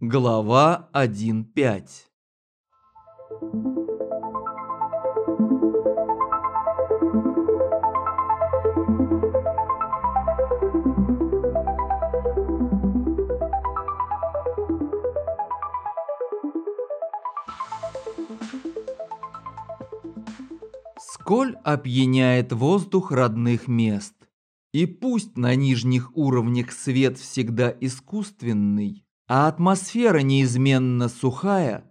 Глава 1.5 Сколь опьяняет воздух родных мест. И пусть на нижних уровнях свет всегда искусственный, а атмосфера неизменно сухая,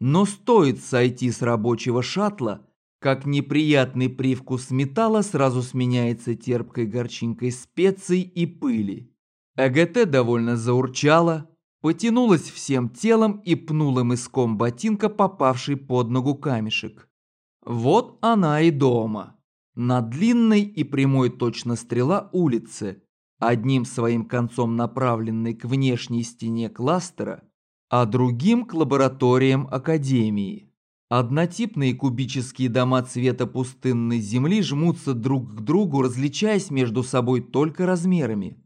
но стоит сойти с рабочего шаттла, как неприятный привкус металла сразу сменяется терпкой горчинкой специй и пыли. ЭГТ довольно заурчала, потянулась всем телом и пнула мыском ботинка попавший под ногу камешек. Вот она и дома. На длинной и прямой точно стрела улицы, одним своим концом направленной к внешней стене кластера, а другим к лабораториям Академии. Однотипные кубические дома цвета пустынной земли жмутся друг к другу, различаясь между собой только размерами.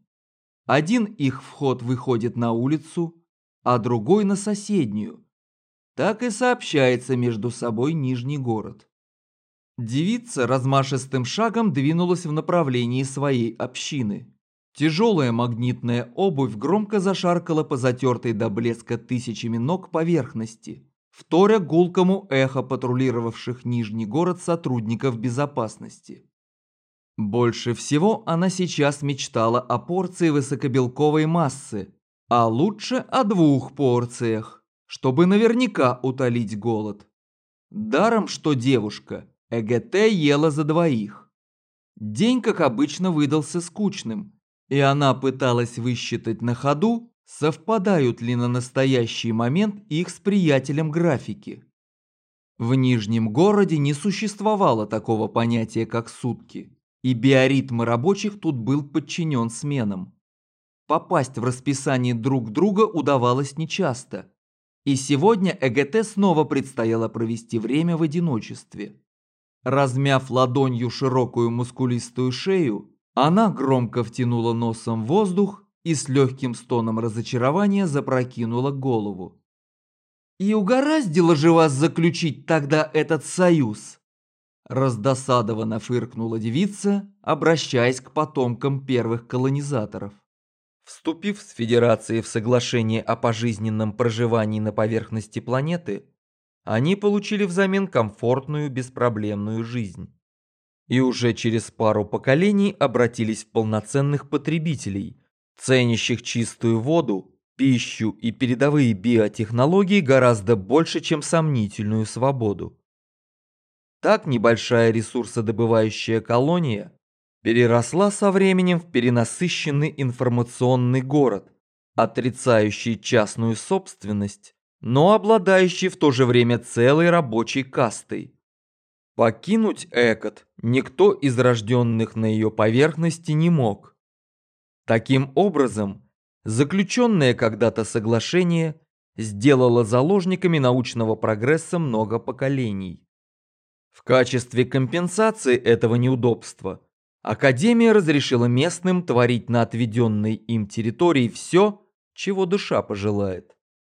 Один их вход выходит на улицу, а другой на соседнюю. Так и сообщается между собой Нижний город. Девица размашистым шагом двинулась в направлении своей общины. Тяжелая магнитная обувь громко зашаркала по затертой до блеска тысячами ног поверхности, вторя гулкому эхо патрулировавших Нижний город сотрудников безопасности. Больше всего она сейчас мечтала о порции высокобелковой массы, а лучше о двух порциях, чтобы наверняка утолить голод. Даром, что девушка – ЭГТ ела за двоих. День, как обычно, выдался скучным, и она пыталась высчитать на ходу, совпадают ли на настоящий момент их с приятелем графики. В Нижнем городе не существовало такого понятия, как сутки, и биоритм рабочих тут был подчинен сменам. Попасть в расписание друг друга удавалось нечасто, и сегодня ЭГТ снова предстояло провести время в одиночестве. Размяв ладонью широкую мускулистую шею, она громко втянула носом воздух и с легким стоном разочарования запрокинула голову. «И угораздило же вас заключить тогда этот союз!» Раздосадованно фыркнула девица, обращаясь к потомкам первых колонизаторов. Вступив с Федерацией в соглашение о пожизненном проживании на поверхности планеты, они получили взамен комфортную беспроблемную жизнь. И уже через пару поколений обратились в полноценных потребителей, ценящих чистую воду, пищу и передовые биотехнологии гораздо больше, чем сомнительную свободу. Так небольшая ресурсодобывающая колония переросла со временем в перенасыщенный информационный город, отрицающий частную собственность но обладающий в то же время целой рабочей кастой. Покинуть Экот никто из рожденных на ее поверхности не мог. Таким образом, заключенное когда-то соглашение сделало заложниками научного прогресса много поколений. В качестве компенсации этого неудобства Академия разрешила местным творить на отведенной им территории все, чего душа пожелает.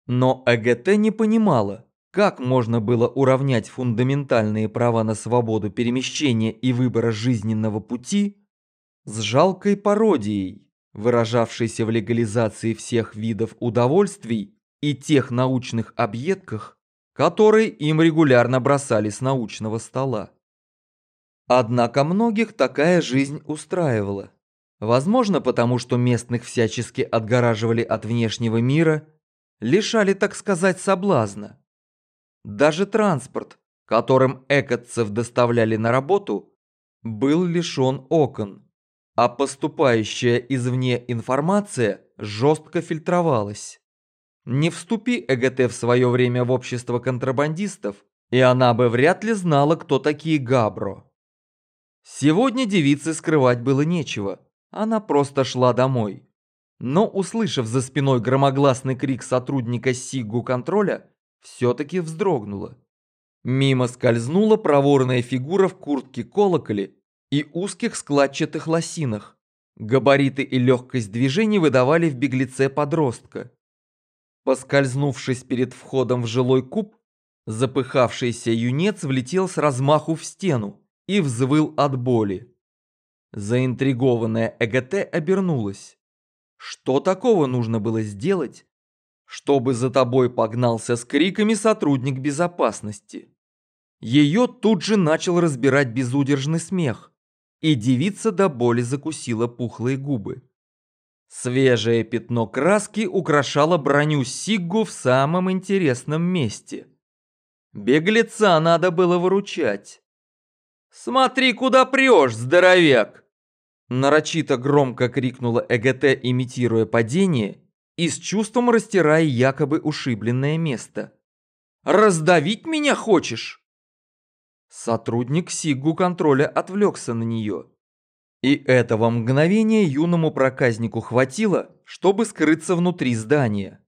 Но ЭГТ не понимала, как можно было уравнять фундаментальные права на свободу перемещения и выбора жизненного пути с жалкой пародией, выражавшейся в легализации всех видов удовольствий и тех научных объедках, которые им регулярно бросали с научного стола. Однако многих такая жизнь устраивала. Возможно, потому что местных всячески отгораживали от внешнего мира – лишали, так сказать, соблазна. Даже транспорт, которым экотцев доставляли на работу, был лишен окон, а поступающая извне информация жестко фильтровалась. Не вступи ЭГТ в свое время в общество контрабандистов, и она бы вряд ли знала, кто такие Габро. Сегодня девице скрывать было нечего, она просто шла домой. Но, услышав за спиной громогласный крик сотрудника Сигу контроля, все-таки вздрогнула. Мимо скользнула проворная фигура в куртке колоколе и узких складчатых лосинах. Габариты и легкость движений выдавали в беглеце подростка. Поскользнувшись перед входом в жилой куб, запыхавшийся юнец влетел с размаху в стену и взвыл от боли. Заинтригованная ЭГТ обернулась. Что такого нужно было сделать, чтобы за тобой погнался с криками сотрудник безопасности? Ее тут же начал разбирать безудержный смех, и девица до боли закусила пухлые губы. Свежее пятно краски украшало броню Сиггу в самом интересном месте. Беглеца надо было выручать. «Смотри, куда прешь, здоровяк!» Нарочито громко крикнула ЭГТ, имитируя падение и с чувством растирая якобы ушибленное место. «Раздавить меня хочешь?» Сотрудник Сигу контроля отвлекся на нее. И этого мгновения юному проказнику хватило, чтобы скрыться внутри здания.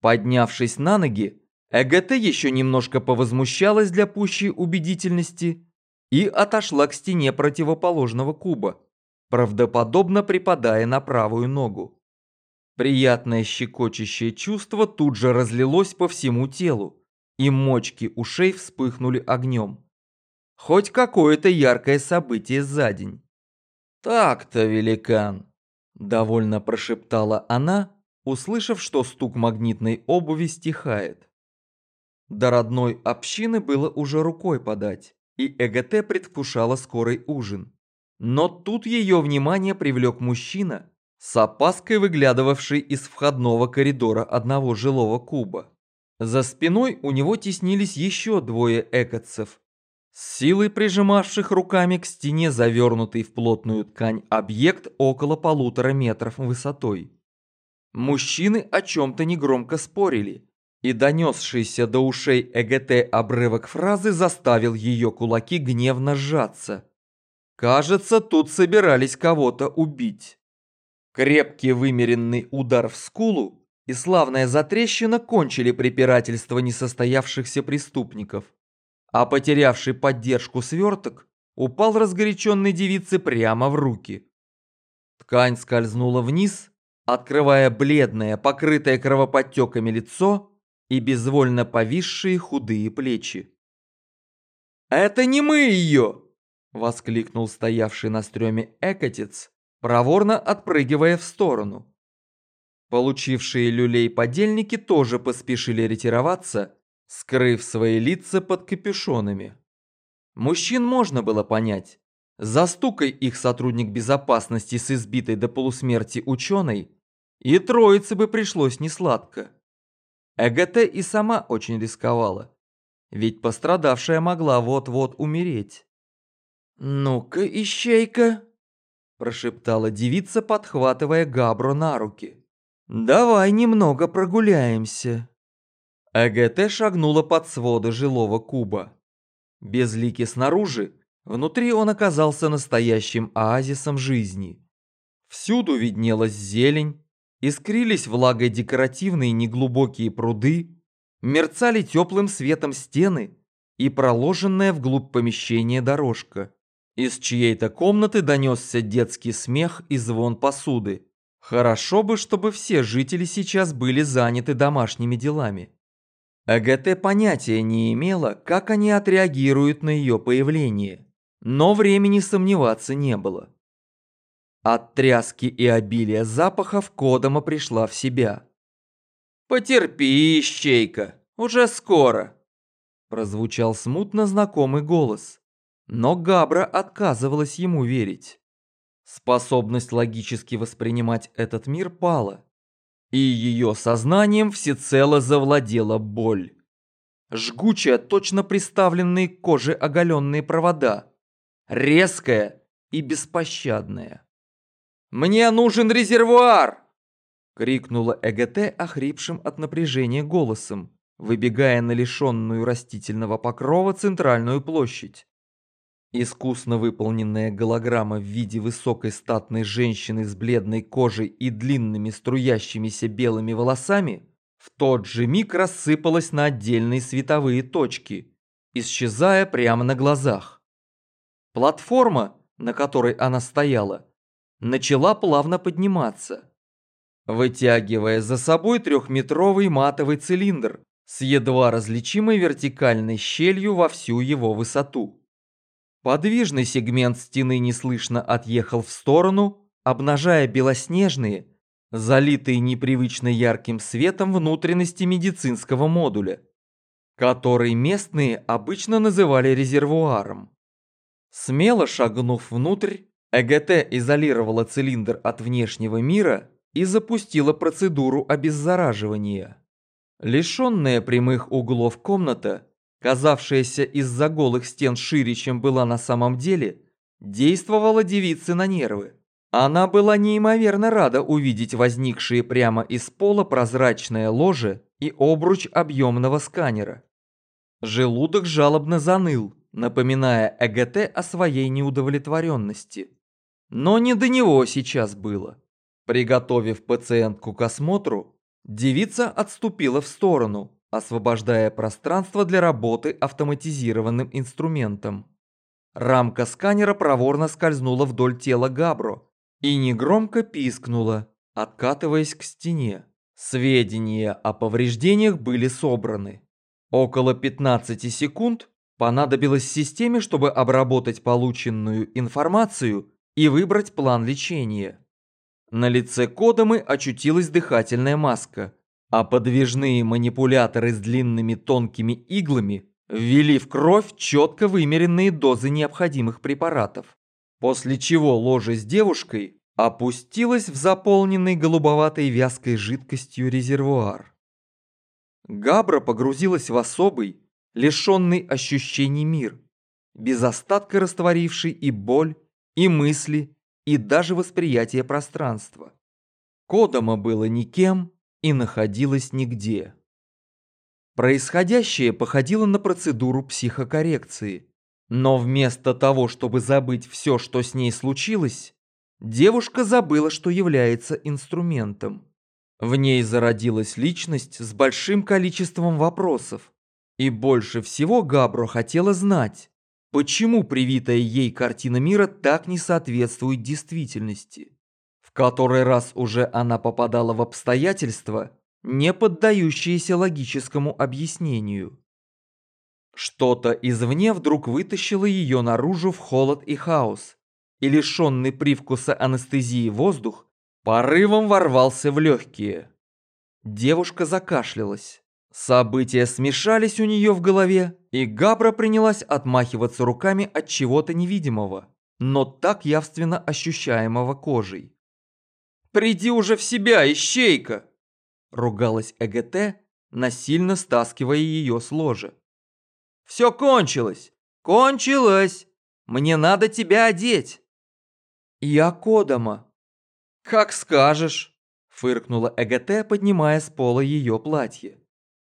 Поднявшись на ноги, ЭГТ еще немножко повозмущалась для пущей убедительности и отошла к стене противоположного куба правдоподобно припадая на правую ногу. Приятное щекочущее чувство тут же разлилось по всему телу, и мочки ушей вспыхнули огнем. Хоть какое-то яркое событие за день. «Так-то, великан!» – довольно прошептала она, услышав, что стук магнитной обуви стихает. До родной общины было уже рукой подать, и ЭГТ предвкушала скорый ужин. Но тут ее внимание привлек мужчина, с опаской выглядывавший из входного коридора одного жилого куба. За спиной у него теснились еще двое экотцев, с силой прижимавших руками к стене завернутый в плотную ткань объект около полутора метров высотой. Мужчины о чем-то негромко спорили, и донесшийся до ушей ЭГТ обрывок фразы заставил ее кулаки гневно сжаться. Кажется, тут собирались кого-то убить. Крепкий вымеренный удар в скулу и славная затрещина кончили препирательство несостоявшихся преступников. А потерявший поддержку сверток упал разгоряченной девице прямо в руки. Ткань скользнула вниз, открывая бледное, покрытое кровоподтеками лицо и безвольно повисшие худые плечи. «Это не мы ее!» Воскликнул стоявший на стреме экотец, проворно отпрыгивая в сторону. Получившие люлей подельники тоже поспешили ретироваться, скрыв свои лица под капюшонами. Мужчин можно было понять. Застукай их сотрудник безопасности с избитой до полусмерти ученой, и троице бы пришлось несладко. ЭГТ и сама очень рисковала, ведь пострадавшая могла вот-вот умереть. «Ну-ка, ищейка!» – прошептала девица, подхватывая Габро на руки. «Давай немного прогуляемся». АГТ шагнула под своды жилого куба. Безликий снаружи, внутри он оказался настоящим оазисом жизни. Всюду виднелась зелень, искрились влагой декоративные неглубокие пруды, мерцали теплым светом стены и проложенная вглубь помещения дорожка. Из чьей-то комнаты донесся детский смех и звон посуды. Хорошо бы, чтобы все жители сейчас были заняты домашними делами. АГТ понятия не имела, как они отреагируют на ее появление, но времени сомневаться не было. От тряски и обилия запахов Кодома пришла в себя. «Потерпи, ищейка, уже скоро!» Прозвучал смутно знакомый голос. Но Габра отказывалась ему верить. Способность логически воспринимать этот мир пала, и ее сознанием всецело завладела боль. Жгучая, точно приставленные к коже оголенные провода, резкая и беспощадная. «Мне нужен резервуар!» — крикнула ЭГТ охрипшим от напряжения голосом, выбегая на лишенную растительного покрова центральную площадь. Искусно выполненная голограмма в виде высокой статной женщины с бледной кожей и длинными струящимися белыми волосами в тот же миг рассыпалась на отдельные световые точки, исчезая прямо на глазах. Платформа, на которой она стояла, начала плавно подниматься. вытягивая за собой трехметровый матовый цилиндр с едва различимой вертикальной щелью во всю его высоту. Подвижный сегмент стены неслышно отъехал в сторону, обнажая белоснежные, залитые непривычно ярким светом внутренности медицинского модуля, который местные обычно называли резервуаром. Смело шагнув внутрь, ЭГТ изолировала цилиндр от внешнего мира и запустила процедуру обеззараживания. Лишенная прямых углов комната, казавшаяся из-за голых стен шире, чем была на самом деле, действовала девице на нервы. Она была неимоверно рада увидеть возникшие прямо из пола прозрачное ложе и обруч объемного сканера. Желудок жалобно заныл, напоминая ЭГТ о своей неудовлетворенности. Но не до него сейчас было. Приготовив пациентку к осмотру, девица отступила в сторону, освобождая пространство для работы автоматизированным инструментом. Рамка сканера проворно скользнула вдоль тела Габро и негромко пискнула, откатываясь к стене. Сведения о повреждениях были собраны. Около 15 секунд понадобилось системе, чтобы обработать полученную информацию и выбрать план лечения. На лице Кодомы очутилась дыхательная маска, а подвижные манипуляторы с длинными тонкими иглами ввели в кровь четко вымеренные дозы необходимых препаратов, после чего ложе с девушкой опустилось в заполненный голубоватой вязкой жидкостью резервуар. Габра погрузилась в особый, лишенный ощущений мир, без остатка растворивший и боль, и мысли, и даже восприятие пространства. Кодома было никем и находилось нигде. Происходящее походило на процедуру психокоррекции, но вместо того, чтобы забыть все, что с ней случилось, девушка забыла, что является инструментом. В ней зародилась личность с большим количеством вопросов, и больше всего Габро хотела знать, почему привитая ей картина мира так не соответствует действительности. Который раз уже она попадала в обстоятельства, не поддающиеся логическому объяснению. Что-то извне вдруг вытащило ее наружу в холод и хаос, и лишенный привкуса анестезии воздух порывом ворвался в легкие. Девушка закашлялась. События смешались у нее в голове, и Габра принялась отмахиваться руками от чего-то невидимого, но так явственно ощущаемого кожей. «Приди уже в себя, ищейка!» – ругалась ЭГТ, насильно стаскивая ее с ложа. «Все кончилось! Кончилось! Мне надо тебя одеть!» «Я Кодома!» «Как скажешь!» – фыркнула ЭГТ, поднимая с пола ее платье.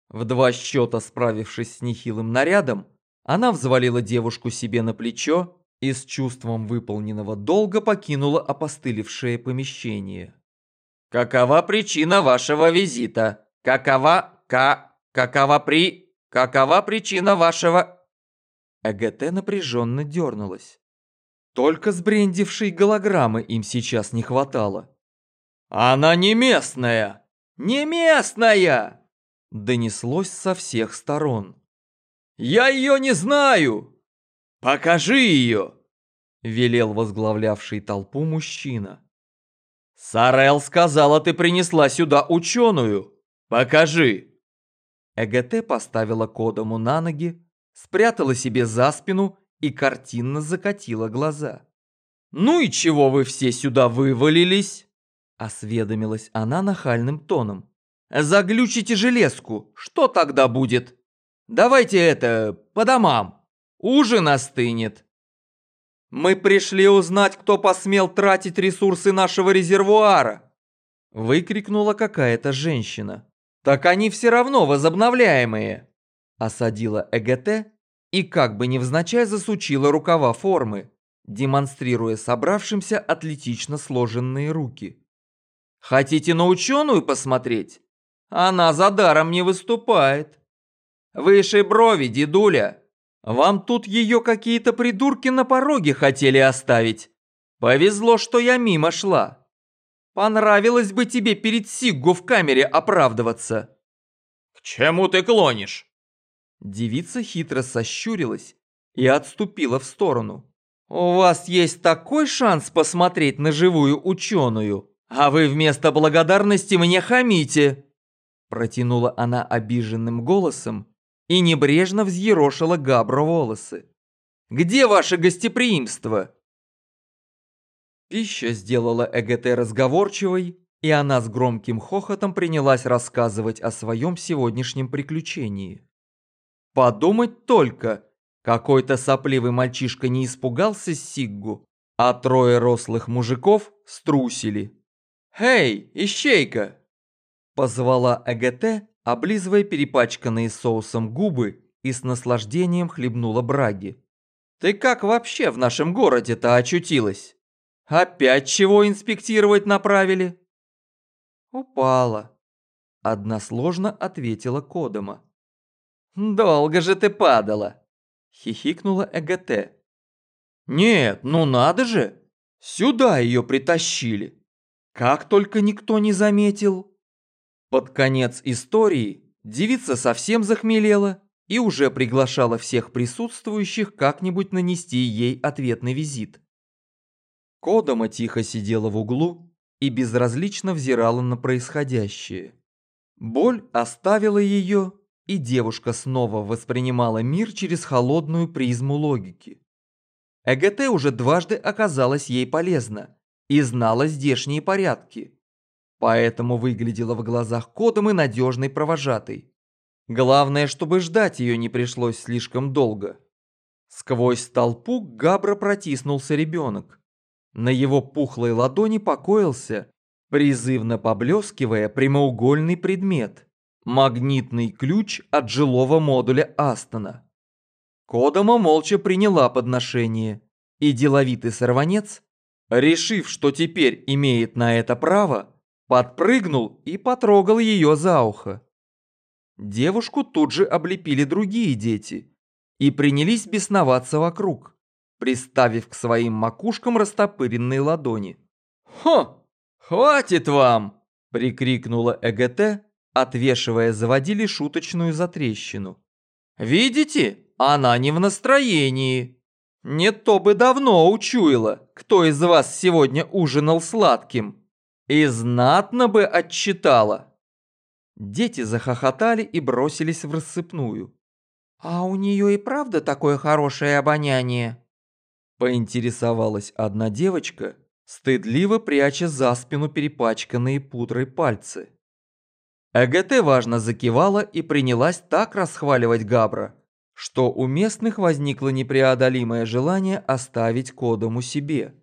В два счета справившись с нехилым нарядом, она взвалила девушку себе на плечо и с чувством выполненного долга покинула опостылевшее помещение. «Какова причина вашего визита? Какова... Ка... Какова при... Какова причина вашего...» ЭГТ напряженно дернулась. Только сбрендившей голограммы им сейчас не хватало. «Она не местная! Не местная!» донеслось со всех сторон. «Я ее не знаю! Покажи ее!» велел возглавлявший толпу мужчина. «Сарел сказала, ты принесла сюда ученую! Покажи!» ЭГТ поставила Кодому на ноги, спрятала себе за спину и картинно закатила глаза. «Ну и чего вы все сюда вывалились?» Осведомилась она нахальным тоном. Заглючите железку, что тогда будет? Давайте это, по домам. Ужин остынет. Мы пришли узнать, кто посмел тратить ресурсы нашего резервуара. Выкрикнула какая-то женщина. Так они все равно возобновляемые. Осадила ЭГТ и как бы невзначай засучила рукава формы, демонстрируя собравшимся атлетично сложенные руки. Хотите на ученую посмотреть? Она за даром не выступает. Выше брови, дедуля. Вам тут ее какие-то придурки на пороге хотели оставить. Повезло, что я мимо шла. Понравилось бы тебе перед Сиггу в камере оправдываться. К чему ты клонишь? Девица хитро сощурилась и отступила в сторону. «У вас есть такой шанс посмотреть на живую ученую, а вы вместо благодарности мне хамите!» Протянула она обиженным голосом и небрежно взъерошила Габро волосы. «Где ваше гостеприимство?» Пища сделала ЭГТ разговорчивой, и она с громким хохотом принялась рассказывать о своем сегодняшнем приключении. Подумать только, какой-то сопливый мальчишка не испугался Сиггу, а трое рослых мужиков струсили. «Эй, ищейка!» Позвала ЭГТ, облизывая перепачканные соусом губы и с наслаждением хлебнула браги. «Ты как вообще в нашем городе-то очутилась? Опять чего инспектировать направили?» «Упала», – односложно ответила Кодома. «Долго же ты падала!» – хихикнула ЭГТ. «Нет, ну надо же! Сюда ее притащили! Как только никто не заметил!» Под конец истории девица совсем захмелела и уже приглашала всех присутствующих как-нибудь нанести ей ответный визит. Кодома тихо сидела в углу и безразлично взирала на происходящее. Боль оставила ее и девушка снова воспринимала мир через холодную призму логики. ЭГТ уже дважды оказалась ей полезна и знала здешние порядки. Поэтому выглядела в глазах кодом и надежной провожатой. Главное, чтобы ждать ее не пришлось слишком долго. Сквозь толпу Габра протиснулся ребенок. На его пухлой ладони покоился, призывно поблескивая прямоугольный предмет. Магнитный ключ от жилого модуля Астона. Кодома молча приняла подношение, и деловитый сорванец, решив, что теперь имеет на это право, подпрыгнул и потрогал ее за ухо. Девушку тут же облепили другие дети и принялись бесноваться вокруг, приставив к своим макушкам растопыренные ладони. «Хо! Хватит вам!» – прикрикнула ЭГТ, отвешивая заводили шуточную затрещину. «Видите, она не в настроении. Не то бы давно учуяла, кто из вас сегодня ужинал сладким. И знатно бы отчитала». Дети захохотали и бросились в рассыпную. «А у нее и правда такое хорошее обоняние?» Поинтересовалась одна девочка, стыдливо пряча за спину перепачканные пудрой пальцы. ЭГТ важно закивала и принялась так расхваливать Габра, что у местных возникло непреодолимое желание оставить Кодому себе.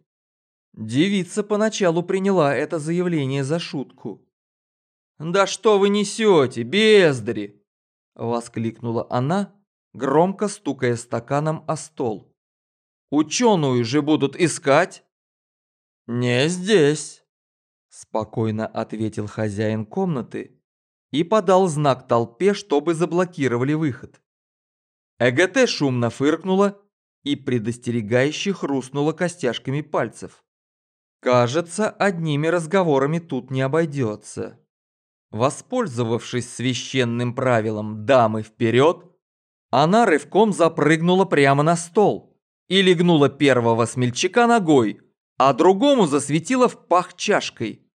Девица поначалу приняла это заявление за шутку. «Да что вы несете, бездари!» – воскликнула она, громко стукая стаканом о стол. «Ученую же будут искать!» «Не здесь!» – спокойно ответил хозяин комнаты, и подал знак толпе, чтобы заблокировали выход. ЭГТ шумно фыркнула и предостерегающе хрустнула костяшками пальцев. Кажется, одними разговорами тут не обойдется. Воспользовавшись священным правилом «дамы вперед», она рывком запрыгнула прямо на стол и легнула первого смельчака ногой, а другому засветила в пах чашкой.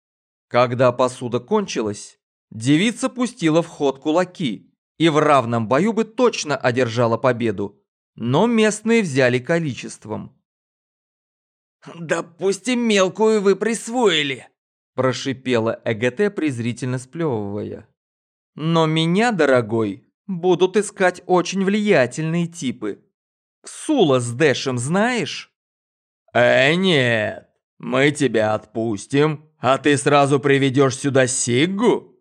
Когда посуда кончилась, Девица пустила в ход кулаки и в равном бою бы точно одержала победу, но местные взяли количеством. «Допустим, мелкую вы присвоили», – прошипела ЭГТ, презрительно сплевывая. «Но меня, дорогой, будут искать очень влиятельные типы. Ксула с Дэшем знаешь?» «Э, нет, мы тебя отпустим, а ты сразу приведешь сюда Сиггу?»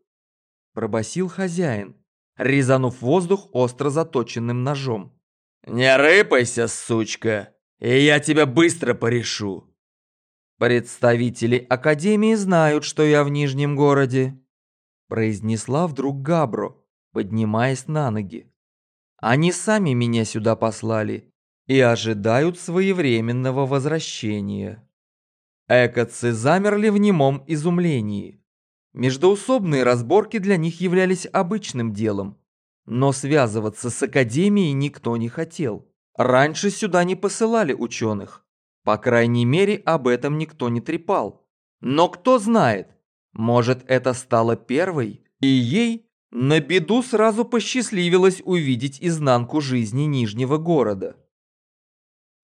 пробасил хозяин, резанув воздух остро заточенным ножом. «Не рыпайся, сучка, и я тебя быстро порешу!» «Представители Академии знают, что я в Нижнем городе», произнесла вдруг Габро, поднимаясь на ноги. «Они сами меня сюда послали и ожидают своевременного возвращения». Экоцы замерли в немом изумлении. Междоусобные разборки для них являлись обычным делом. Но связываться с Академией никто не хотел. Раньше сюда не посылали ученых. По крайней мере, об этом никто не трепал. Но кто знает, может это стало первой, и ей на беду сразу посчастливилось увидеть изнанку жизни Нижнего города.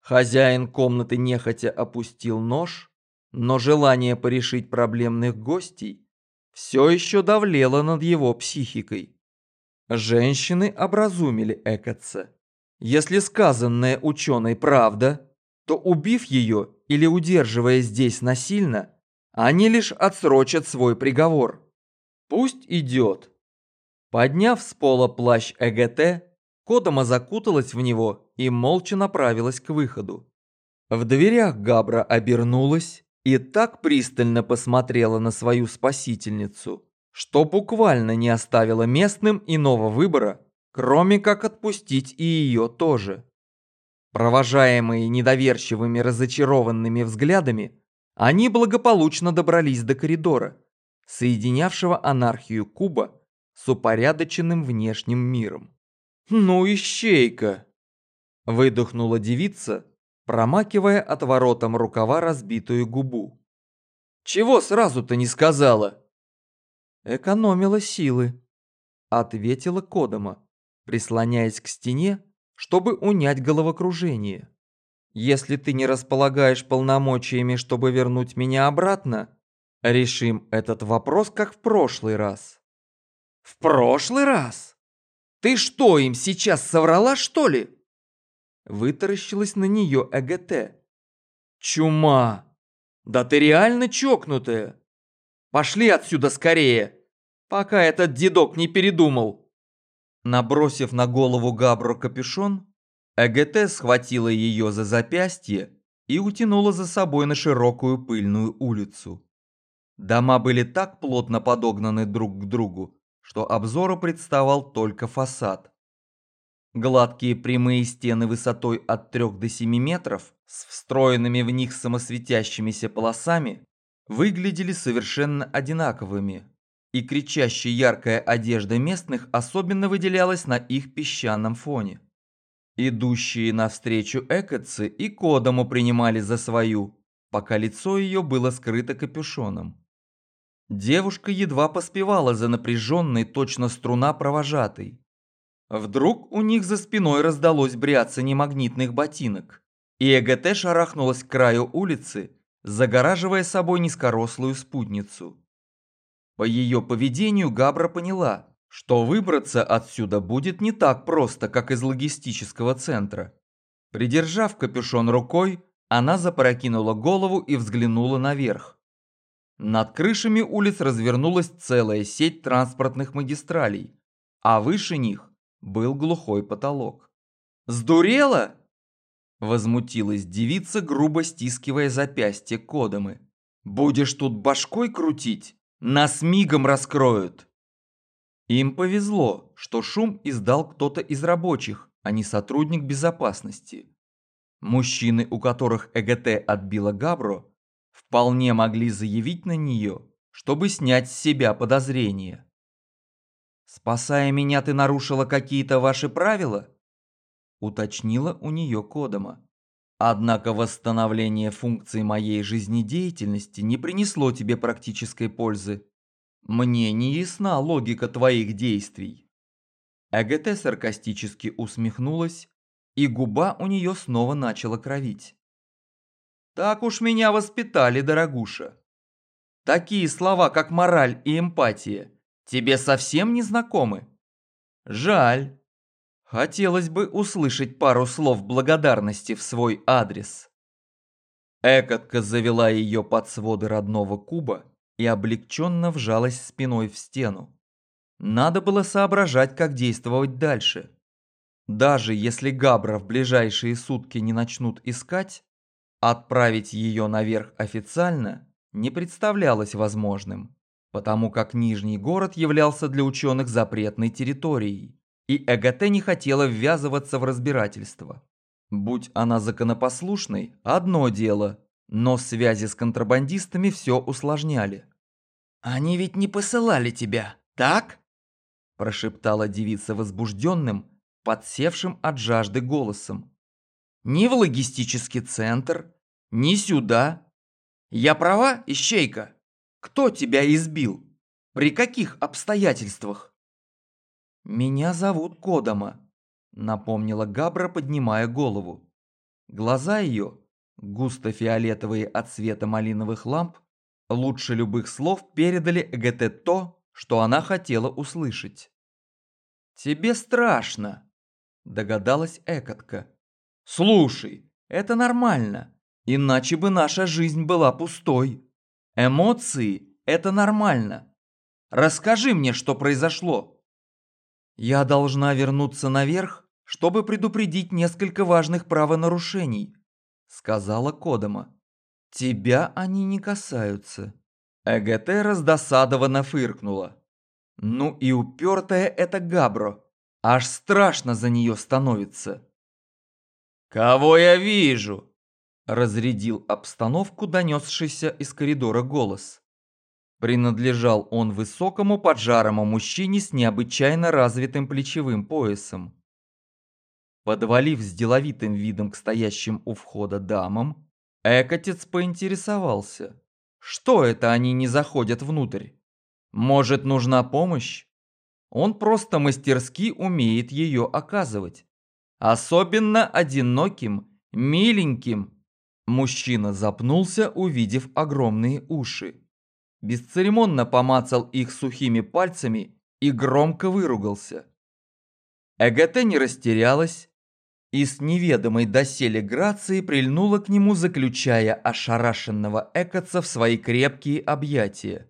Хозяин комнаты нехотя опустил нож, но желание порешить проблемных гостей все еще давлело над его психикой. Женщины образумили Экотса. Если сказанное ученой правда, то убив ее или удерживая здесь насильно, они лишь отсрочат свой приговор. Пусть идет. Подняв с пола плащ ЭГТ, Кодома закуталась в него и молча направилась к выходу. В дверях Габра обернулась и так пристально посмотрела на свою спасительницу, что буквально не оставила местным иного выбора, кроме как отпустить и ее тоже. Провожаемые недоверчивыми разочарованными взглядами, они благополучно добрались до коридора, соединявшего анархию Куба с упорядоченным внешним миром. «Ну, ищейка!» – выдохнула девица, промакивая отворотом рукава разбитую губу. «Чего сразу-то не сказала?» «Экономила силы», – ответила Кодома, прислоняясь к стене, чтобы унять головокружение. «Если ты не располагаешь полномочиями, чтобы вернуть меня обратно, решим этот вопрос, как в прошлый раз». «В прошлый раз? Ты что, им сейчас соврала, что ли?» Вытаращилась на нее ЭГТ. «Чума! Да ты реально чокнутая! Пошли отсюда скорее, пока этот дедок не передумал!» Набросив на голову Габру капюшон, ЭГТ схватила ее за запястье и утянула за собой на широкую пыльную улицу. Дома были так плотно подогнаны друг к другу, что обзору представал только фасад. Гладкие прямые стены высотой от 3 до 7 метров с встроенными в них самосветящимися полосами выглядели совершенно одинаковыми, и кричащая яркая одежда местных особенно выделялась на их песчаном фоне. Идущие навстречу Экотцы и Кодому принимали за свою, пока лицо ее было скрыто капюшоном. Девушка едва поспевала за напряженной точно струна провожатой. Вдруг у них за спиной раздалось бряцание магнитных ботинок, и ЭГТ шарахнулась к краю улицы, загораживая собой низкорослую спутницу. По ее поведению Габра поняла, что выбраться отсюда будет не так просто, как из логистического центра. Придержав капюшон рукой, она запрокинула голову и взглянула наверх. Над крышами улиц развернулась целая сеть транспортных магистралей, а выше них был глухой потолок. «Сдурела?» Возмутилась девица, грубо стискивая запястье Кодомы. «Будешь тут башкой крутить? Нас мигом раскроют!» Им повезло, что шум издал кто-то из рабочих, а не сотрудник безопасности. Мужчины, у которых ЭГТ отбила Габро, вполне могли заявить на нее, чтобы снять с себя подозрения. «Спасая меня, ты нарушила какие-то ваши правила?» Уточнила у нее Кодома. «Однако восстановление функций моей жизнедеятельности не принесло тебе практической пользы. Мне не ясна логика твоих действий». ЭГТ саркастически усмехнулась, и губа у нее снова начала кровить. «Так уж меня воспитали, дорогуша. Такие слова, как мораль и эмпатия, тебе совсем не знакомы? Жаль. Хотелось бы услышать пару слов благодарности в свой адрес. Экотка завела ее под своды родного куба и облегченно вжалась спиной в стену. Надо было соображать, как действовать дальше. Даже если Габра в ближайшие сутки не начнут искать, отправить ее наверх официально не представлялось возможным потому как Нижний город являлся для ученых запретной территорией, и ЭГТ не хотела ввязываться в разбирательство. Будь она законопослушной, одно дело, но связи с контрабандистами все усложняли. «Они ведь не посылали тебя, так?» прошептала девица возбужденным, подсевшим от жажды голосом. «Ни в логистический центр, ни сюда. Я права, ищейка? Кто тебя избил? При каких обстоятельствах?» «Меня зовут Кодома», — напомнила Габра, поднимая голову. Глаза ее, густо-фиолетовые от света малиновых ламп, лучше любых слов передали ЭГТ то, что она хотела услышать. «Тебе страшно», – догадалась Экотка. «Слушай, это нормально, иначе бы наша жизнь была пустой. Эмоции – это нормально. Расскажи мне, что произошло». «Я должна вернуться наверх, чтобы предупредить несколько важных правонарушений», – сказала Кодома. «Тебя они не касаются». ЭГТ раздосадованно фыркнула. Ну и упертая эта Габро. Аж страшно за нее становится. «Кого я вижу?» Разрядил обстановку донесшийся из коридора голос. Принадлежал он высокому поджарому мужчине с необычайно развитым плечевым поясом. Подвалив с деловитым видом к стоящим у входа дамам, Экотец поинтересовался. Что это они не заходят внутрь? Может, нужна помощь? Он просто мастерски умеет ее оказывать. Особенно одиноким, миленьким. Мужчина запнулся, увидев огромные уши. Бесцеремонно помацал их сухими пальцами и громко выругался. ЭГТ не растерялась, и с неведомой доселе грацией прильнула к нему, заключая ошарашенного Экоца в свои крепкие объятия.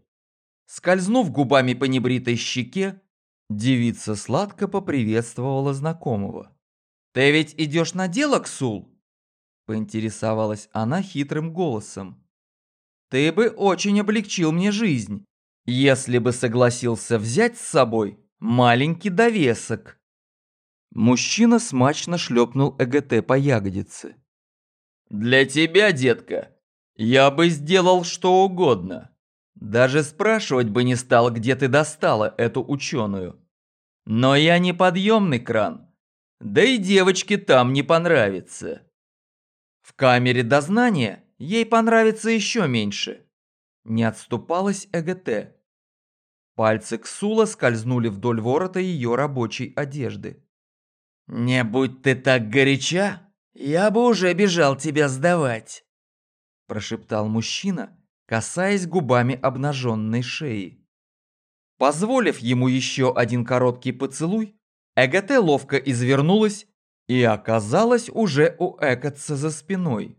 Скользнув губами по небритой щеке, девица сладко поприветствовала знакомого. «Ты ведь идешь на дело, Ксул?» Поинтересовалась она хитрым голосом. «Ты бы очень облегчил мне жизнь, если бы согласился взять с собой маленький довесок». Мужчина смачно шлепнул ЭГТ по ягодице. «Для тебя, детка, я бы сделал что угодно. Даже спрашивать бы не стал, где ты достала эту ученую. Но я не подъемный кран. Да и девочке там не понравится. В камере дознания ей понравится еще меньше. Не отступалась ЭГТ. Пальцы Ксула скользнули вдоль ворота ее рабочей одежды. «Не будь ты так горяча, я бы уже бежал тебя сдавать», прошептал мужчина, касаясь губами обнаженной шеи. Позволив ему еще один короткий поцелуй, ЭГТ ловко извернулась и оказалась уже у Экотса за спиной.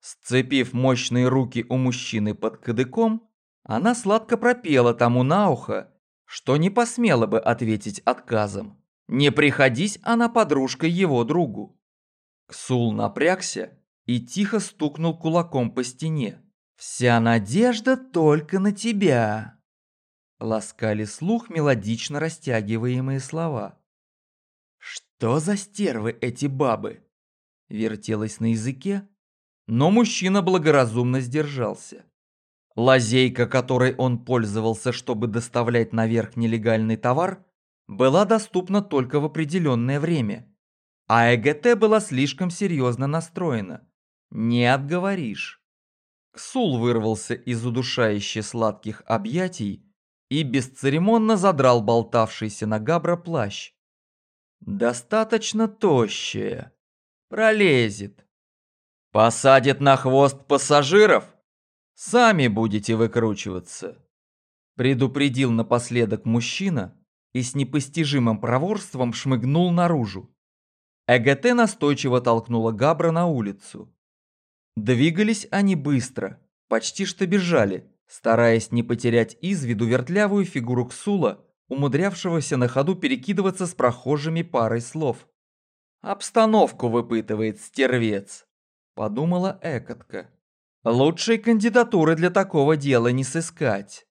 Сцепив мощные руки у мужчины под кадыком, она сладко пропела тому на ухо, что не посмела бы ответить отказом. Не приходись она подружкой его другу. Ксул напрягся и тихо стукнул кулаком по стене. «Вся надежда только на тебя!» Ласкали слух мелодично растягиваемые слова. «Что за стервы эти бабы?» Вертелось на языке, но мужчина благоразумно сдержался. Лазейка, которой он пользовался, чтобы доставлять наверх нелегальный товар, была доступна только в определенное время, а ЭГТ была слишком серьезно настроена. Не отговоришь. Ксул вырвался из удушающе сладких объятий и бесцеремонно задрал болтавшийся на Габра плащ. Достаточно тощая. Пролезет. Посадит на хвост пассажиров? Сами будете выкручиваться. Предупредил напоследок мужчина, и с непостижимым проворством шмыгнул наружу. ЭГТ настойчиво толкнула Габра на улицу. Двигались они быстро, почти что бежали, стараясь не потерять из виду вертлявую фигуру Ксула, умудрявшегося на ходу перекидываться с прохожими парой слов. «Обстановку выпытывает стервец», – подумала Экотка. «Лучшей кандидатуры для такого дела не сыскать».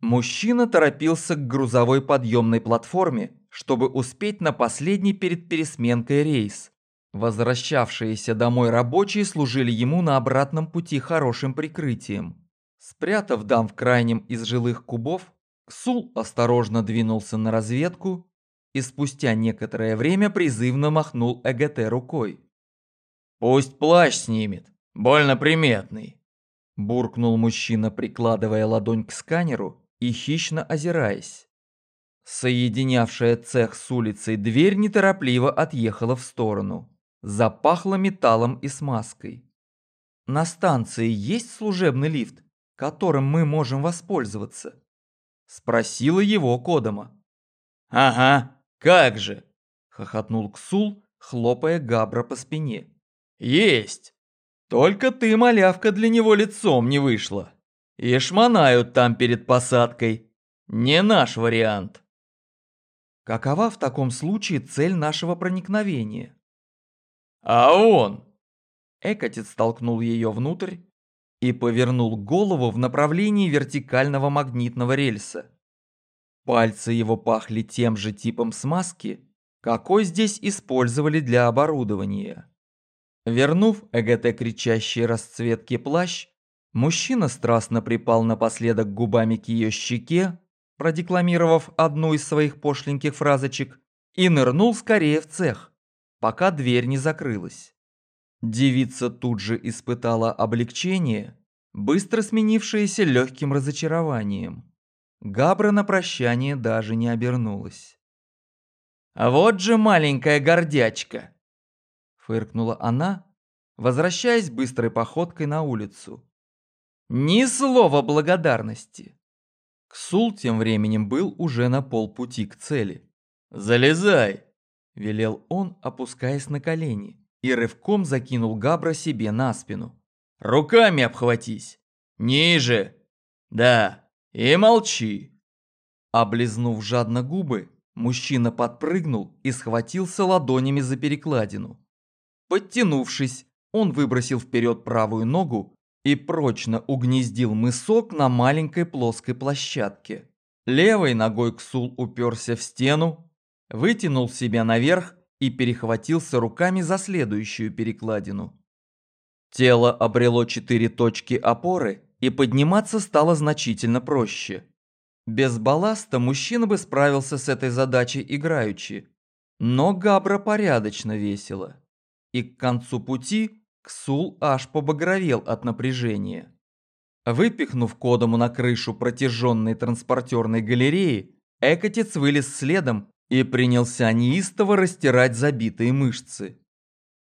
Мужчина торопился к грузовой подъемной платформе, чтобы успеть на последний перед пересменкой рейс. Возвращавшиеся домой рабочие служили ему на обратном пути хорошим прикрытием. Спрятав дам в крайнем из жилых кубов, Ксул осторожно двинулся на разведку и спустя некоторое время призывно махнул ЭГТ рукой. «Пусть плащ снимет, больно приметный», – буркнул мужчина, прикладывая ладонь к сканеру и хищно озираясь. Соединявшая цех с улицей дверь неторопливо отъехала в сторону. Запахло металлом и смазкой. «На станции есть служебный лифт, которым мы можем воспользоваться?» Спросила его Кодома. «Ага, как же!» – хохотнул Ксул, хлопая Габра по спине. «Есть! Только ты, малявка, для него лицом не вышла. И шмонают там перед посадкой. Не наш вариант». Какова в таком случае цель нашего проникновения? А он? Экотец столкнул ее внутрь и повернул голову в направлении вертикального магнитного рельса. Пальцы его пахли тем же типом смазки, какой здесь использовали для оборудования. Вернув ЭГТ кричащие расцветки плащ, мужчина страстно припал напоследок губами к ее щеке, продекламировав одну из своих пошленьких фразочек, и нырнул скорее в цех пока дверь не закрылась. Девица тут же испытала облегчение, быстро сменившееся легким разочарованием. Габра на прощание даже не обернулась. «А вот же маленькая гордячка!» Фыркнула она, возвращаясь быстрой походкой на улицу. «Ни слова благодарности!» Ксул тем временем был уже на полпути к цели. «Залезай!» – велел он, опускаясь на колени, и рывком закинул Габра себе на спину. «Руками обхватись! Ниже! Да, и молчи!» Облизнув жадно губы, мужчина подпрыгнул и схватился ладонями за перекладину. Подтянувшись, он выбросил вперед правую ногу и прочно угнездил мысок на маленькой плоской площадке. Левой ногой Ксул уперся в стену, вытянул себя наверх и перехватился руками за следующую перекладину. Тело обрело четыре точки опоры, и подниматься стало значительно проще. Без балласта мужчина бы справился с этой задачей играючи, но Габра порядочно весело. И к концу пути Ксул аж побагровел от напряжения. Выпихнув Кодому на крышу протяженной транспортерной галереи, Экотец вылез следом и принялся неистово растирать забитые мышцы.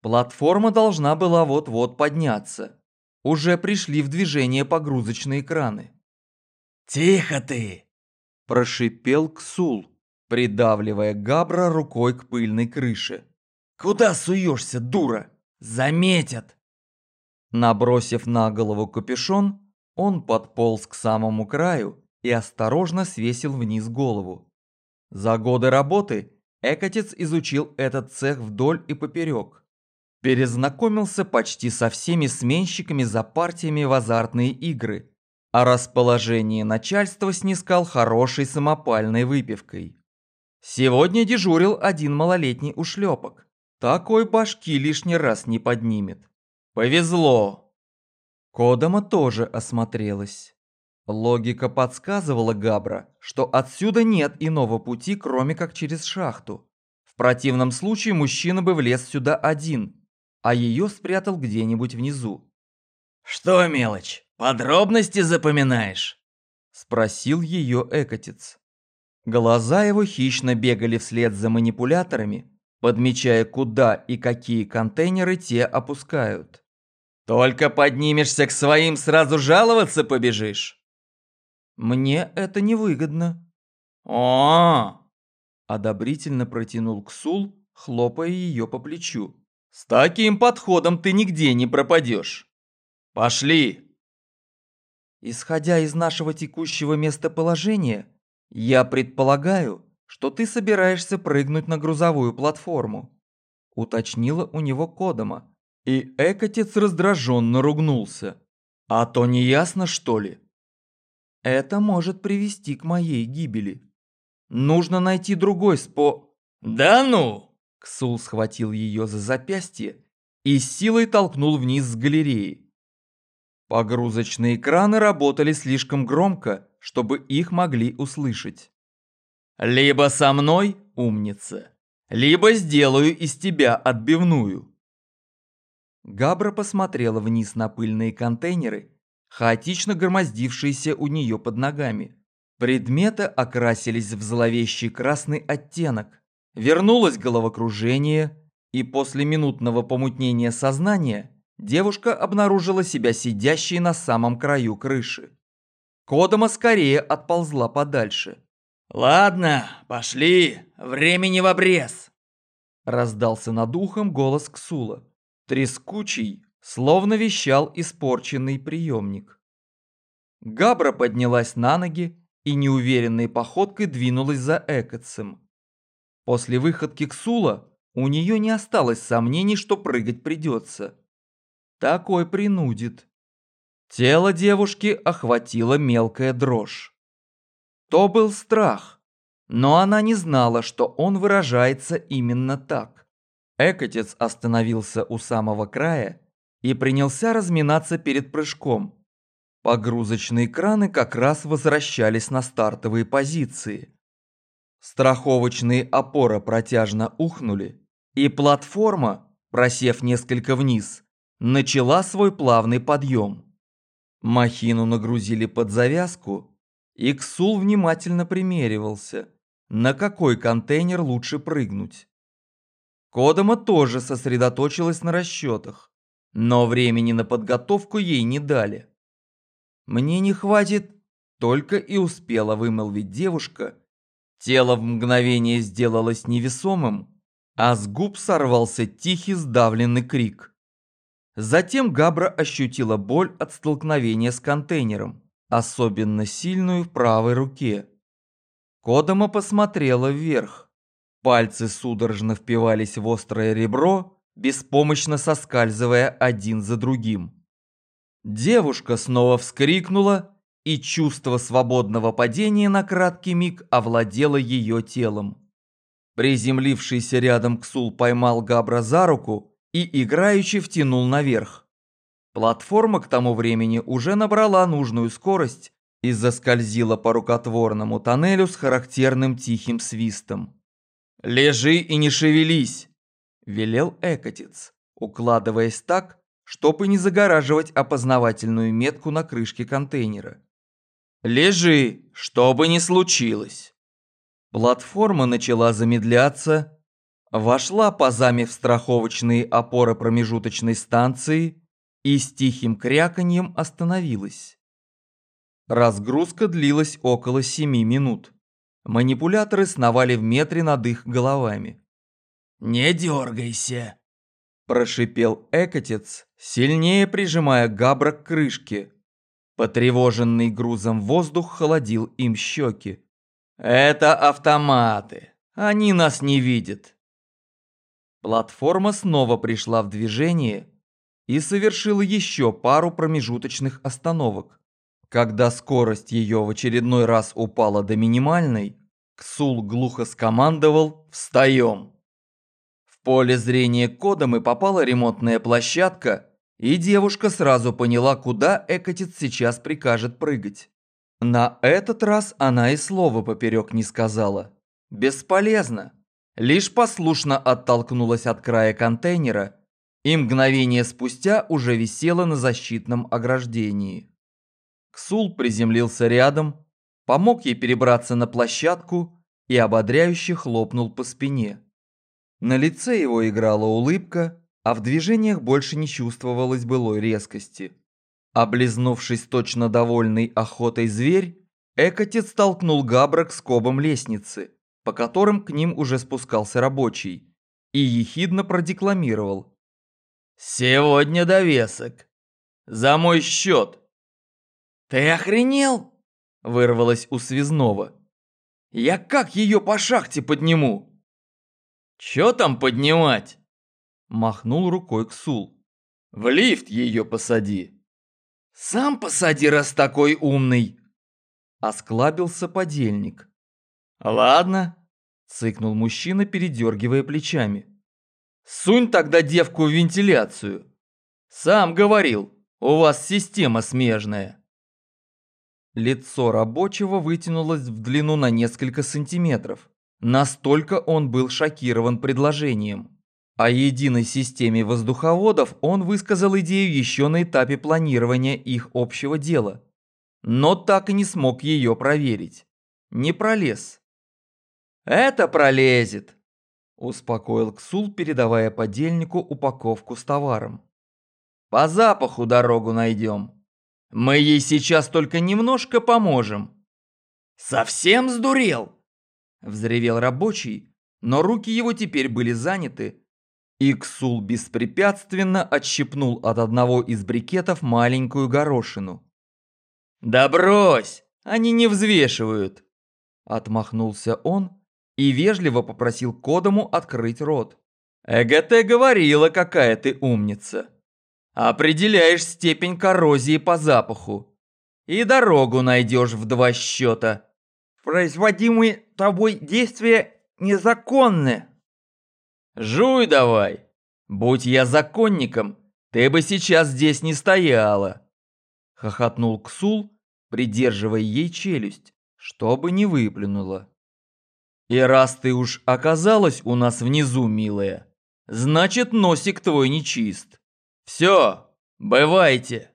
Платформа должна была вот-вот подняться. Уже пришли в движение погрузочные краны. «Тихо ты!» – прошипел Ксул, придавливая Габра рукой к пыльной крыше. «Куда суешься, дура? Заметят!» Набросив на голову капюшон, он подполз к самому краю и осторожно свесил вниз голову. За годы работы Экотец изучил этот цех вдоль и поперек. Перезнакомился почти со всеми сменщиками за партиями в азартные игры, а расположение начальства снискал хорошей самопальной выпивкой. Сегодня дежурил один малолетний ушлепок. Такой башки лишний раз не поднимет. Повезло. Кодома тоже осмотрелась. Логика подсказывала Габра, что отсюда нет иного пути, кроме как через шахту. В противном случае мужчина бы влез сюда один, а ее спрятал где-нибудь внизу. «Что, мелочь, подробности запоминаешь?» Спросил ее Экотец. Глаза его хищно бегали вслед за манипуляторами, подмечая, куда и какие контейнеры те опускают. «Только поднимешься к своим, сразу жаловаться побежишь?» Мне это невыгодно. О! Одобрительно протянул Ксул, хлопая ее по плечу. С таким подходом ты нигде не пропадешь. Пошли. Исходя из нашего текущего местоположения, я предполагаю, что ты собираешься прыгнуть на грузовую платформу. Уточнила у него Кодома. И Экотец раздраженно ругнулся. А то не ясно, что ли? Это может привести к моей гибели. Нужно найти другой спо... Да ну! Ксул схватил ее за запястье и силой толкнул вниз с галереи. Погрузочные краны работали слишком громко, чтобы их могли услышать. «Либо со мной, умница, либо сделаю из тебя отбивную». Габра посмотрела вниз на пыльные контейнеры, хаотично громоздившиеся у нее под ногами. Предметы окрасились в зловещий красный оттенок. Вернулось головокружение, и после минутного помутнения сознания девушка обнаружила себя сидящей на самом краю крыши. Кодома скорее отползла подальше. «Ладно, пошли, времени в обрез!» Раздался над ухом голос Ксула, трескучий, словно вещал испорченный приемник. Габра поднялась на ноги и неуверенной походкой двинулась за Экотсом. После выходки Ксула у нее не осталось сомнений, что прыгать придется. Такой принудит. Тело девушки охватила мелкая дрожь. То был страх, но она не знала, что он выражается именно так. Экотец остановился у самого края и принялся разминаться перед прыжком. Погрузочные краны как раз возвращались на стартовые позиции. Страховочные опоры протяжно ухнули, и платформа, просев несколько вниз, начала свой плавный подъем. Махину нагрузили под завязку, и Ксул внимательно примеривался, на какой контейнер лучше прыгнуть. Кодома тоже сосредоточилась на расчетах, но времени на подготовку ей не дали. «Мне не хватит», – только и успела вымолвить девушка. Тело в мгновение сделалось невесомым, а с губ сорвался тихий сдавленный крик. Затем Габра ощутила боль от столкновения с контейнером, особенно сильную в правой руке. Кодома посмотрела вверх. Пальцы судорожно впивались в острое ребро, беспомощно соскальзывая один за другим. Девушка снова вскрикнула, и чувство свободного падения на краткий миг овладело ее телом. Приземлившийся рядом Ксул поймал Габра за руку и играючи втянул наверх. Платформа к тому времени уже набрала нужную скорость и заскользила по рукотворному тоннелю с характерным тихим свистом. «Лежи и не шевелись!» – велел Экотец, укладываясь так, чтобы не загораживать опознавательную метку на крышке контейнера. «Лежи, что бы ни случилось!» Платформа начала замедляться, вошла пазами в страховочные опоры промежуточной станции и с тихим кряканьем остановилась. Разгрузка длилась около семи минут. Манипуляторы сновали в метре над их головами. «Не дергайся!» – прошипел Экотец, сильнее прижимая Габра к крышке. Потревоженный грузом воздух холодил им щеки. «Это автоматы. Они нас не видят». Платформа снова пришла в движение и совершила еще пару промежуточных остановок. Когда скорость ее в очередной раз упала до минимальной, Ксул глухо скомандовал «Встаем!». В поле зрения Кодомы попала ремонтная площадка, и девушка сразу поняла, куда Экотит сейчас прикажет прыгать. На этот раз она и слова поперек не сказала. Бесполезно. Лишь послушно оттолкнулась от края контейнера и мгновение спустя уже висела на защитном ограждении. Ксул приземлился рядом, помог ей перебраться на площадку и ободряюще хлопнул по спине. На лице его играла улыбка, а в движениях больше не чувствовалось былой резкости. Облизнувшись точно довольный охотой зверь, Экотец столкнул Габра к скобам лестницы, по которым к ним уже спускался рабочий, и ехидно продекламировал. «Сегодня довесок. За мой счет!» «Ты охренел?» – вырвалось у связного. «Я как ее по шахте подниму?» «Чё там поднимать?» – махнул рукой Ксул. «В лифт ее посади!» «Сам посади, раз такой умный!» Осклабился подельник. «Ладно, Цыкнул мужчина, передергивая плечами. Сунь тогда девку в вентиляцию. Сам говорил, у вас система смежная. Лицо рабочего вытянулось в длину на несколько сантиметров. Настолько он был шокирован предложением. О единой системе воздуховодов он высказал идею еще на этапе планирования их общего дела. Но так и не смог ее проверить. Не пролез. «Это пролезет», – успокоил Ксул, передавая подельнику упаковку с товаром. «По запаху дорогу найдем. Мы ей сейчас только немножко поможем». «Совсем сдурел?» – взревел рабочий, но руки его теперь были заняты, Иксул беспрепятственно отщипнул от одного из брикетов маленькую горошину. «Да брось! Они не взвешивают!» Отмахнулся он и вежливо попросил Кодому открыть рот. «ЭГТ говорила, какая ты умница. Определяешь степень коррозии по запаху. И дорогу найдешь в два счета. Производимые тобой действия незаконны», Жуй давай. Будь я законником, ты бы сейчас здесь не стояла. Хохотнул Ксул, придерживая ей челюсть, чтобы не выплюнула. И раз ты уж оказалась у нас внизу, милая, значит носик твой нечист. Все, бывайте.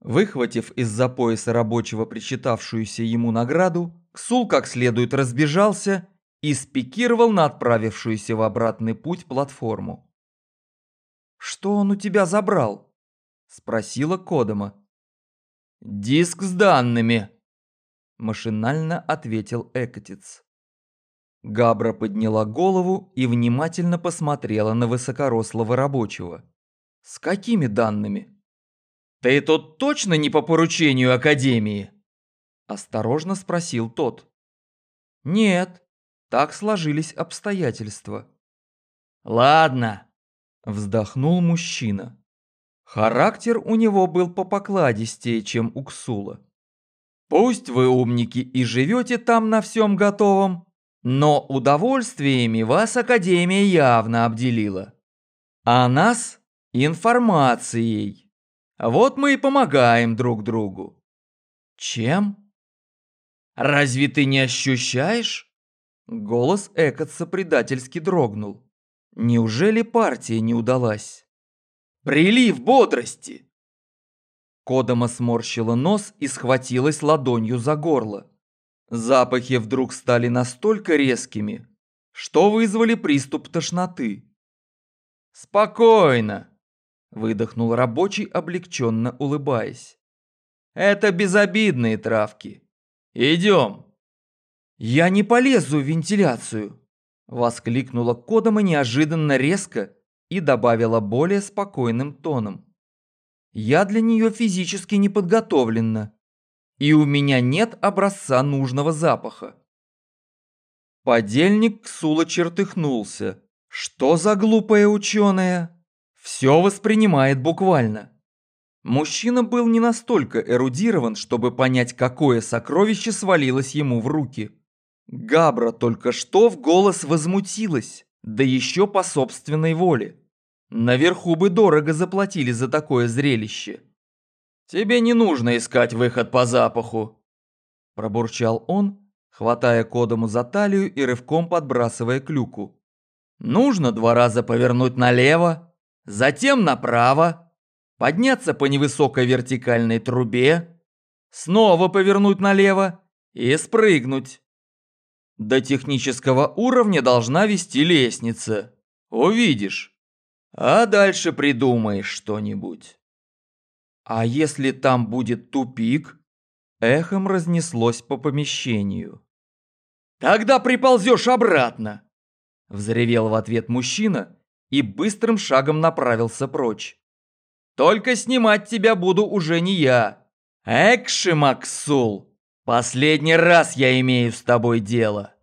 Выхватив из-за пояса рабочего причитавшуюся ему награду, Ксул как следует разбежался и спикировал на отправившуюся в обратный путь платформу. «Что он у тебя забрал?» – спросила Кодома. «Диск с данными», – машинально ответил Экотиц. Габра подняла голову и внимательно посмотрела на высокорослого рабочего. «С какими данными?» «Ты тут точно не по поручению Академии?» Осторожно спросил тот. «Нет», так сложились обстоятельства. «Ладно», – вздохнул мужчина. Характер у него был попокладистее, чем у Ксула. «Пусть вы умники и живете там на всем готовом, но удовольствиями вас Академия явно обделила. А нас – информацией. Вот мы и помогаем друг другу». «Чем?» «Разве ты не ощущаешь?» Голос Экотса предательски дрогнул. Неужели партия не удалась? Прилив бодрости! Кодома сморщила нос и схватилась ладонью за горло. Запахи вдруг стали настолько резкими, что вызвали приступ тошноты. «Спокойно!» – выдохнул рабочий, облегченно улыбаясь. «Это безобидные травки. Идем!» «Я не полезу в вентиляцию!» Воскликнула Кодома неожиданно резко и добавила более спокойным тоном. «Я для нее физически не подготовлена, и у меня нет образца нужного запаха». Подельник Ксула чертыхнулся. «Что за глупая ученая?» Все воспринимает буквально. Мужчина был не настолько эрудирован, чтобы понять, какое сокровище свалилось ему в руки. Габра только что в голос возмутилась, да еще по собственной воле. Наверху бы дорого заплатили за такое зрелище. «Тебе не нужно искать выход по запаху», – пробурчал он, хватая Кодому за талию и рывком подбрасывая клюку. «Нужно два раза повернуть налево, затем направо, подняться по невысокой вертикальной трубе, снова повернуть налево и спрыгнуть. До технического уровня должна вести лестница. Увидишь. А дальше придумаешь что-нибудь. А если там будет тупик? Эхом разнеслось по помещению. Тогда приползешь обратно. Взревел в ответ мужчина и быстрым шагом направился прочь. Только снимать тебя буду уже не я. Экши, Максул! Последний раз я имею с тобой дело.